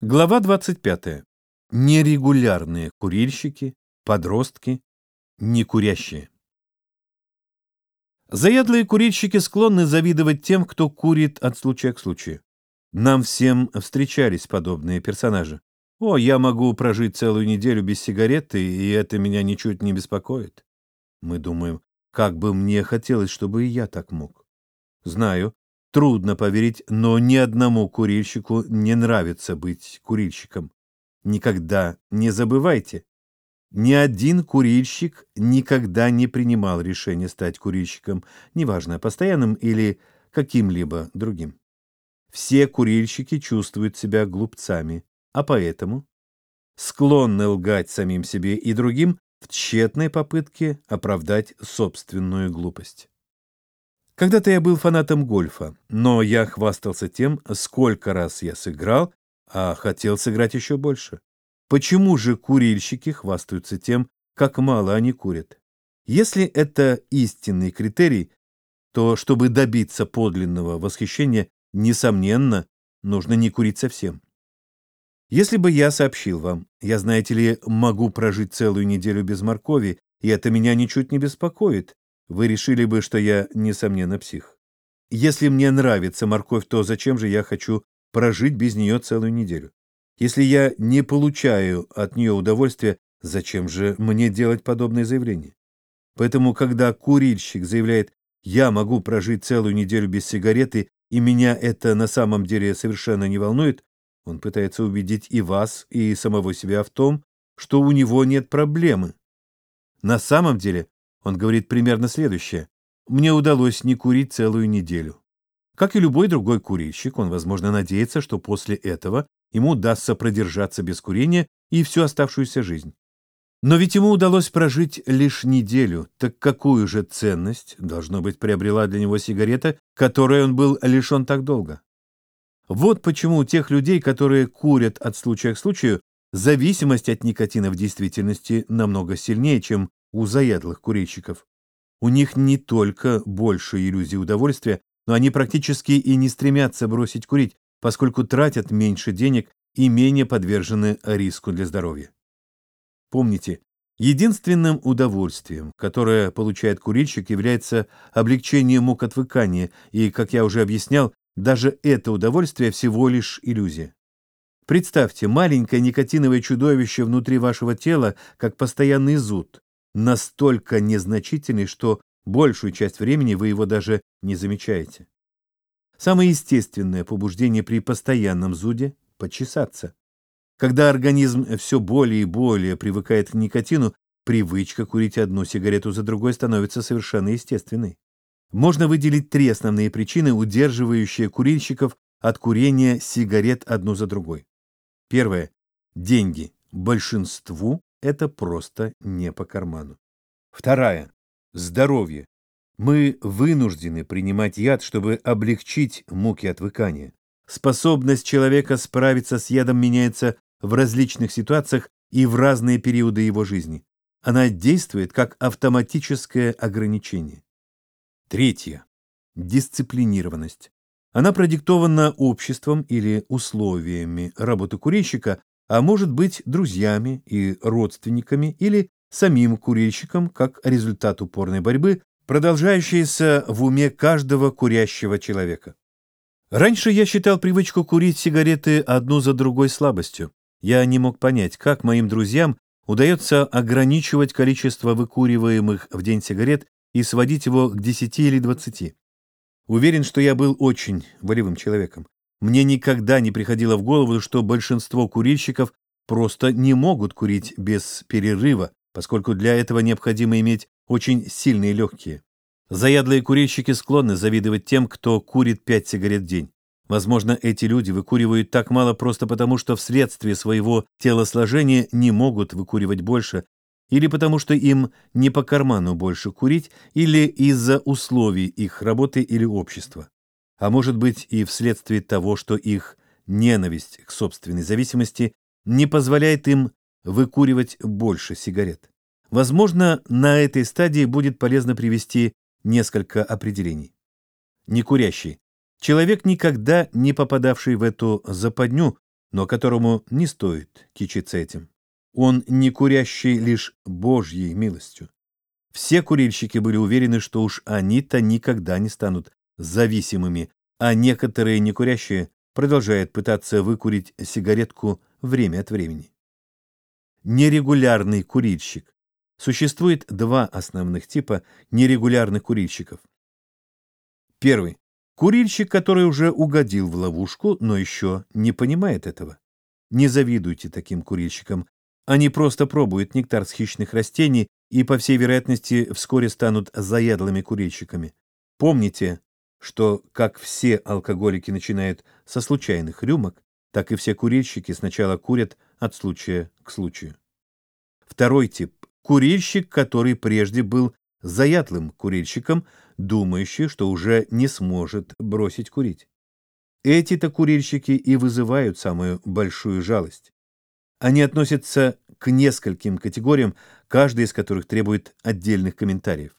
Глава 25. Нерегулярные курильщики, подростки, некурящие. Заядлые курильщики склонны завидовать тем, кто курит от случая к случаю. Нам всем встречались подобные персонажи. О, я могу прожить целую неделю без сигареты, и это меня ничуть не беспокоит. Мы думаем, как бы мне хотелось, чтобы и я так мог. Знаю, Трудно поверить, но ни одному курильщику не нравится быть курильщиком. Никогда не забывайте, ни один курильщик никогда не принимал решение стать курильщиком, неважно, постоянным или каким-либо другим. Все курильщики чувствуют себя глупцами, а поэтому склонны лгать самим себе и другим в тщетной попытке оправдать собственную глупость. Когда-то я был фанатом гольфа, но я хвастался тем, сколько раз я сыграл, а хотел сыграть еще больше. Почему же курильщики хвастаются тем, как мало они курят? Если это истинный критерий, то чтобы добиться подлинного восхищения, несомненно, нужно не курить совсем. Если бы я сообщил вам, я, знаете ли, могу прожить целую неделю без моркови, и это меня ничуть не беспокоит, вы решили бы, что я, несомненно, псих. Если мне нравится морковь, то зачем же я хочу прожить без нее целую неделю? Если я не получаю от нее удовольствия, зачем же мне делать подобное заявление? Поэтому, когда курильщик заявляет «я могу прожить целую неделю без сигареты, и меня это на самом деле совершенно не волнует», он пытается убедить и вас, и самого себя в том, что у него нет проблемы. На самом деле он говорит примерно следующее. «Мне удалось не курить целую неделю». Как и любой другой курильщик, он, возможно, надеется, что после этого ему удастся продержаться без курения и всю оставшуюся жизнь. Но ведь ему удалось прожить лишь неделю, так какую же ценность, должно быть, приобрела для него сигарета, которой он был лишен так долго? Вот почему у тех людей, которые курят от случая к случаю, зависимость от никотина в действительности намного сильнее, чем у заядлых курильщиков. У них не только больше иллюзий удовольствия, но они практически и не стремятся бросить курить, поскольку тратят меньше денег и менее подвержены риску для здоровья. Помните, единственным удовольствием, которое получает курильщик, является облегчение мук отвыкания, и, как я уже объяснял, даже это удовольствие всего лишь иллюзия. Представьте маленькое никотиновое чудовище внутри вашего тела, как постоянный зуд настолько незначительный, что большую часть времени вы его даже не замечаете. Самое естественное побуждение при постоянном зуде – почесаться. Когда организм все более и более привыкает к никотину, привычка курить одну сигарету за другой становится совершенно естественной. Можно выделить три основные причины, удерживающие курильщиков от курения сигарет одну за другой. Первое. Деньги. Большинству это просто не по карману. Вторая. Здоровье. Мы вынуждены принимать яд, чтобы облегчить муки отвыкания. Способность человека справиться с ядом меняется в различных ситуациях и в разные периоды его жизни. Она действует как автоматическое ограничение. Третье. Дисциплинированность. Она продиктована обществом или условиями работы курильщика, а может быть друзьями и родственниками или самим курильщиком как результат упорной борьбы, продолжающейся в уме каждого курящего человека. Раньше я считал привычку курить сигареты одну за другой слабостью. Я не мог понять, как моим друзьям удается ограничивать количество выкуриваемых в день сигарет и сводить его к 10 или 20. Уверен, что я был очень волевым человеком. Мне никогда не приходило в голову, что большинство курильщиков просто не могут курить без перерыва, поскольку для этого необходимо иметь очень сильные легкие. Заядлые курильщики склонны завидовать тем, кто курит 5 сигарет в день. Возможно, эти люди выкуривают так мало просто потому, что вследствие своего телосложения не могут выкуривать больше, или потому что им не по карману больше курить, или из-за условий их работы или общества а может быть и вследствие того, что их ненависть к собственной зависимости не позволяет им выкуривать больше сигарет. Возможно, на этой стадии будет полезно привести несколько определений. Некурящий. Человек, никогда не попадавший в эту западню, но которому не стоит кичиться этим. Он не курящий лишь Божьей милостью. Все курильщики были уверены, что уж они-то никогда не станут зависимыми, а некоторые некурящие продолжают пытаться выкурить сигаретку время от времени. Нерегулярный курильщик. Существует два основных типа нерегулярных курильщиков. Первый. Курильщик, который уже угодил в ловушку, но еще не понимает этого. Не завидуйте таким курильщикам. Они просто пробуют нектар с хищных растений и, по всей вероятности, вскоре станут заядлыми курильщиками. Помните, что как все алкоголики начинают со случайных рюмок, так и все курильщики сначала курят от случая к случаю. Второй тип – курильщик, который прежде был заядлым курильщиком, думающий, что уже не сможет бросить курить. Эти-то курильщики и вызывают самую большую жалость. Они относятся к нескольким категориям, каждая из которых требует отдельных комментариев.